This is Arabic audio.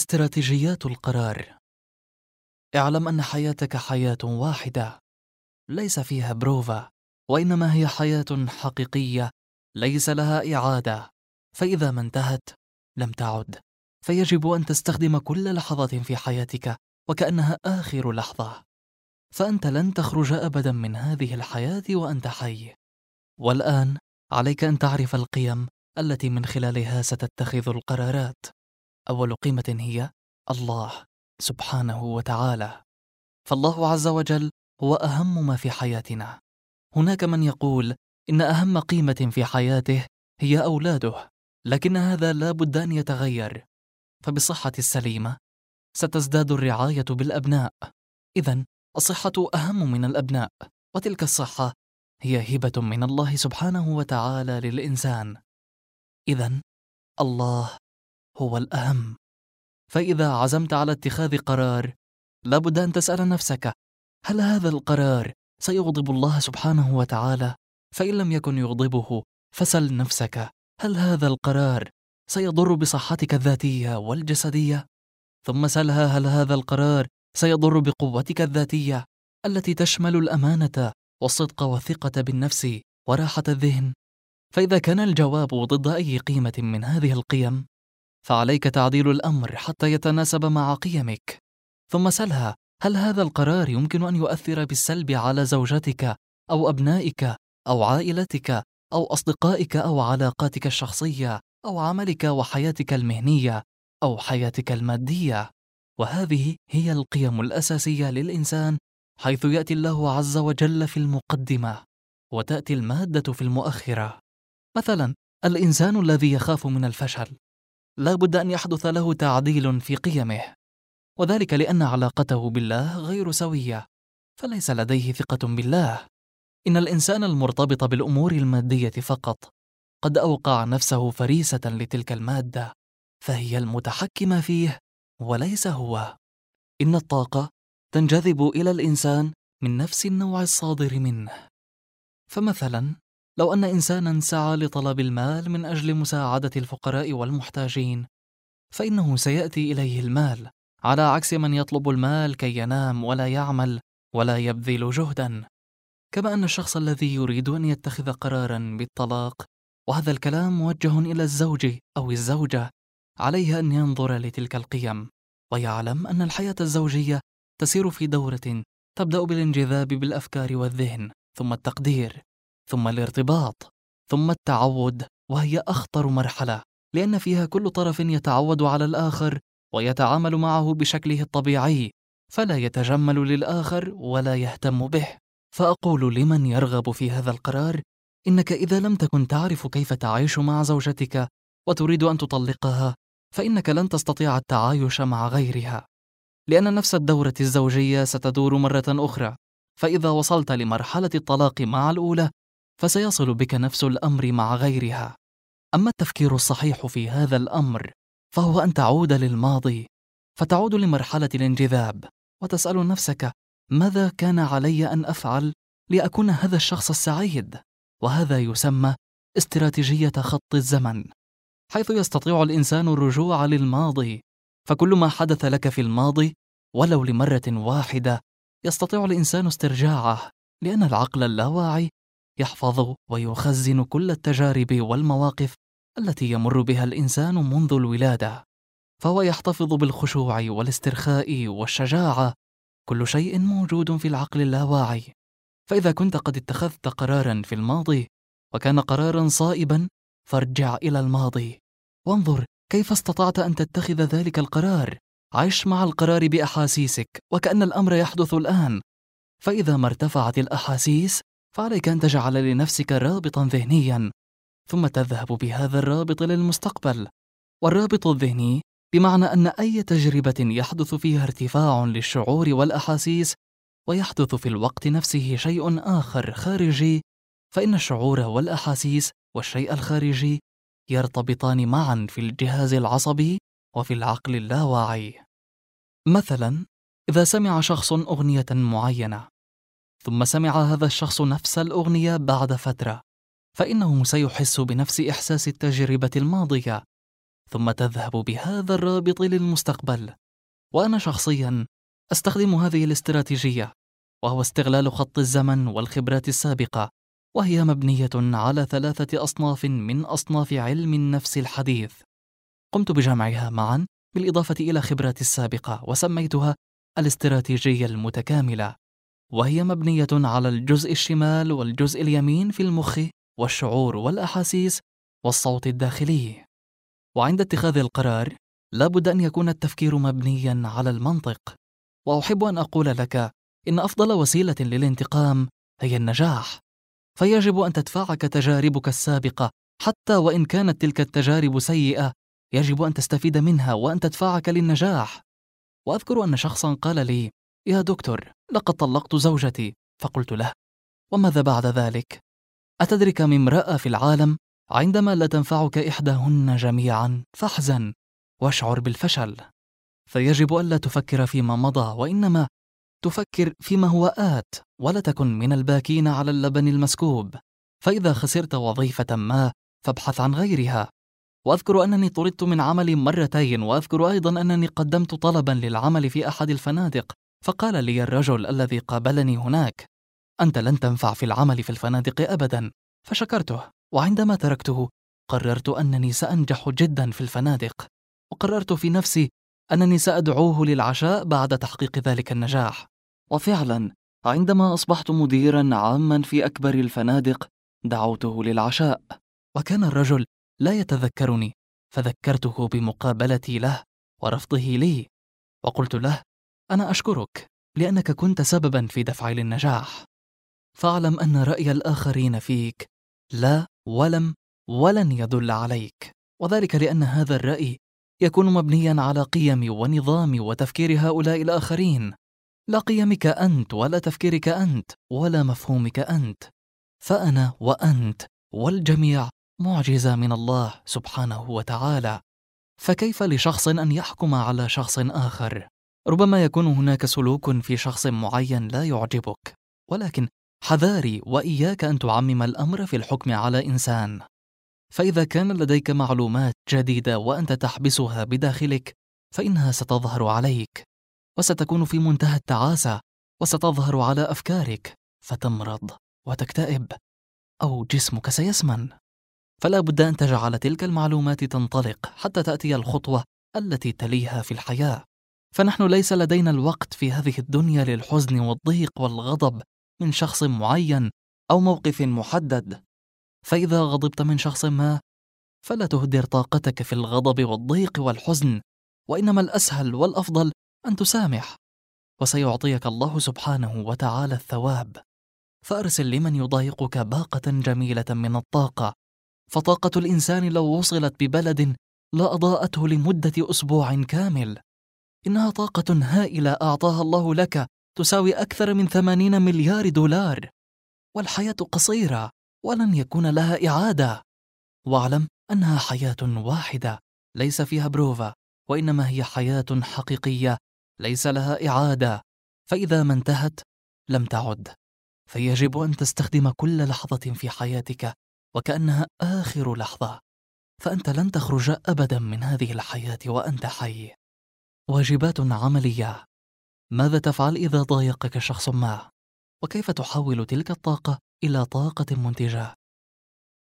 استراتيجيات القرار. اعلم أن حياتك حياة واحدة ليس فيها بروفا وإنما هي حياة حقيقية ليس لها إعادة. فإذا ما انتهت لم تعد. فيجب أن تستخدم كل لحظه في حياتك وكأنها آخر لحظة. فأنت لن تخرج ابدا من هذه الحياة وأنت حي. والآن عليك أن تعرف القيم التي من خلالها ستتخذ القرارات. أول قيمة هي الله سبحانه وتعالى. فالله عز وجل هو أهم ما في حياتنا. هناك من يقول إن أهم قيمة في حياته هي أولاده لكن هذا لا بد أن يتغير. فبالصحه السليمة ستزداد الرعاية بالأبناء. اذا الصحة أهم من الأبناء وتلك الصحة هي هبة من الله سبحانه وتعالى للإنسان. اذا الله هو الأهم. فإذا عزمت على اتخاذ قرار لابد أن تسأل نفسك هل هذا القرار سيغضب الله سبحانه وتعالى؟ فإن لم يكن يغضبه فسل نفسك هل هذا القرار سيضر بصحتك الذاتية والجسدية؟ ثم سلها هل هذا القرار سيضر بقوتك الذاتية التي تشمل الأمانة والصدق والثقة بالنفس وراحة الذهن؟ فإذا كان الجواب ضد أي قيمة من هذه القيم فعليك تعديل الأمر حتى يتناسب مع قيمك. ثم سلها هل هذا القرار يمكن أن يؤثر بالسلب على زوجتك أو أبنائك أو عائلتك أو أصدقائك أو علاقاتك الشخصية أو عملك وحياتك المهنية أو حياتك المادية؟ وهذه هي القيم الأساسية للإنسان حيث يأتي الله عز وجل في المقدمة وتأتي المادة في المؤخرة. مثلا الإنسان الذي يخاف من الفشل. لا بد أن يحدث له تعديل في قيمه وذلك لأن علاقته بالله غير سوية فليس لديه ثقة بالله. إن الإنسان المرتبط بالأمور المادية فقط قد أوقع نفسه فريسة لتلك المادة فهي المتحكمة فيه وليس هو. إن الطاقة تنجذب إلى الإنسان من نفس النوع الصادر منه. فمثلا لو أن انسانا سعى لطلب المال من أجل مساعدة الفقراء والمحتاجين فإنه سيأتي إليه المال على عكس من يطلب المال كي ينام ولا يعمل ولا يبذل جهدا. كما أن الشخص الذي يريد أن يتخذ قرارا بالطلاق وهذا الكلام موجه إلى الزوج أو الزوجة عليه أن ينظر لتلك القيم ويعلم أن الحياة الزوجية تسير في دورة تبدأ بالانجذاب بالأفكار والذهن ثم التقدير. ثم الارتباط ثم التعود وهي أخطر مرحلة لأن فيها كل طرف يتعود على الآخر ويتعامل معه بشكله الطبيعي فلا يتجمل للآخر ولا يهتم به. فأقول لمن يرغب في هذا القرار؟ إنك إذا لم تكن تعرف كيف تعيش مع زوجتك وتريد أن تطلقها فإنك لن تستطيع التعايش مع غيرها. لأن نفس الدورة الزوجية ستدور مرة أخرى فإذا وصلت لمرحلة الطلاق مع الأولى فسيصل بك نفس الأمر مع غيرها. أما التفكير الصحيح في هذا الأمر فهو أن تعود للماضي فتعود لمرحلة الانجذاب وتسأل نفسك ماذا كان علي أن أفعل لأكون هذا الشخص السعيد؟ وهذا يسمى استراتيجية خط الزمن. حيث يستطيع الإنسان الرجوع للماضي فكل ما حدث لك في الماضي ولو لمرة واحدة يستطيع الإنسان استرجاعه لأن العقل اللاواعي يحفظ ويخزن كل التجارب والمواقف التي يمر بها الإنسان منذ الولادة فهو يحتفظ بالخشوع والاسترخاء والشجاعة. كل شيء موجود في العقل اللاواعي. فإذا كنت قد اتخذت قرارا في الماضي وكان قرارا صائبا فارجع إلى الماضي. وانظر كيف استطعت أن تتخذ ذلك القرار. عش مع القرار بأحاسيسك وكأن الأمر يحدث الآن. فإذا ما ارتفعت الأحاسيس فعليك أن تجعل لنفسك رابطا ذهنيا ثم تذهب بهذا الرابط للمستقبل. والرابط الذهني بمعنى أن أي تجربة يحدث فيها ارتفاع للشعور والأحاسيس ويحدث في الوقت نفسه شيء آخر خارجي فإن الشعور والأحاسيس والشيء الخارجي يرتبطان معا في الجهاز العصبي وفي العقل اللاواعي. مثلا إذا سمع شخص أغنية معينة ثم سمع هذا الشخص نفس الأغنية بعد فترة فإنه سيحس بنفس إحساس التجربة الماضية ثم تذهب بهذا الرابط للمستقبل. وأنا شخصيا أستخدم هذه الاستراتيجية وهو استغلال خط الزمن والخبرات السابقة وهي مبنية على ثلاثة أصناف من أصناف علم النفس الحديث. قمت بجمعها معا بالإضافة إلى خبراتي السابقة وسميتها الاستراتيجية المتكاملة. وهي مبنية على الجزء الشمال والجزء اليمين في المخ والشعور والأحاسيس والصوت الداخلي. وعند اتخاذ القرار لابد أن يكون التفكير مبنيا على المنطق. وأحب أن أقول لك إن أفضل وسيلة للانتقام هي النجاح. فيجب أن تدفعك تجاربك السابقة حتى وإن كانت تلك التجارب سيئة يجب أن تستفيد منها وأن تدفعك للنجاح. وأذكر أن شخصا قال لي يا دكتور لقد طلقت زوجتي. فقلت له وماذا بعد ذلك؟ أتدري كم امرأة في العالم عندما لا تنفعك إحداهن جميعا؟ فاحزن واشعر بالفشل. فيجب ألا تفكر فيما مضى وإنما تفكر فيما هو آت ولا تكن من الباكين على اللبن المسكوب. فإذا خسرت وظيفة ما فابحث عن غيرها. وأذكر أنني طردت من عملي مرتين وأذكر أيضا أنني قدمت طلبا للعمل في أحد الفنادق. فقال لي الرجل الذي قابلني هناك أنت لن تنفع في العمل في الفنادق أبدا فشكرته وعندما تركته قررت أنني سأنجح جدا في الفنادق وقررت في نفسي أنني سأدعوه للعشاء بعد تحقيق ذلك النجاح. وفعلا عندما أصبحت مديرا عاما في أكبر الفنادق دعوته للعشاء. وكان الرجل لا يتذكرني فذكرته بمقابلتي له ورفضه لي وقلت له أنا أشكرك لأنك كنت سببا في دفعي للنجاح. فاعلم أن رأي الآخرين فيك. لا ولم ولن يدل عليك. وذلك لأن هذا الرأي يكون مبنيا على قيم ونظام وتفكير هؤلاء الآخرين. لا قيمك أنت ولا تفكيرك أنت ولا مفهومك أنت. فأنا وأنت والجميع معجزة من الله سبحانه وتعالى. فكيف لشخص أن يحكم على شخص آخر؟ ربما يكون هناك سلوك في شخص معين لا يعجبك ولكن حذاري وإياك أن تعمم الأمر في الحكم على إنسان. فإذا كان لديك معلومات جديدة وأنت تحبسها بداخلك فإنها ستظهر عليك وستكون في منتهى التعاسة وستظهر على أفكارك فتمرض وتكتئب أو جسمك سيسمن. فلا بد أن تجعل تلك المعلومات تنطلق حتى تأتي الخطوة التي تليها في الحياة. فنحن ليس لدينا الوقت في هذه الدنيا للحزن والضيق والغضب من شخص معين أو موقف محدد. فإذا غضبت من شخص ما فلا تهدر طاقتك في الغضب والضيق والحزن وإنما الأسهل والأفضل أن تسامح. وسيعطيك الله سبحانه وتعالى الثواب. فأرسل لمن يضايقك باقة جميلة من الطاقة. فطاقة الإنسان لو وصلت ببلد لاضاءته لمدة أسبوع كامل. إنها طاقة هائلة أعطاها الله لك تساوي أكثر من ثمانين مليار دولار. والحياة قصيرة ولن يكون لها إعادة. واعلم أنها حياة واحدة ليس فيها بروفا وإنما هي حياة حقيقية ليس لها إعادة. فإذا ما انتهت لم تعد. فيجب أن تستخدم كل لحظة في حياتك وكأنها آخر لحظة. فأنت لن تخرج أبدا من هذه الحياة وأنت حي. واجبات عملية ماذا تفعل إذا ضايقك شخص ما؟ وكيف تحول تلك الطاقة إلى طاقة منتجة؟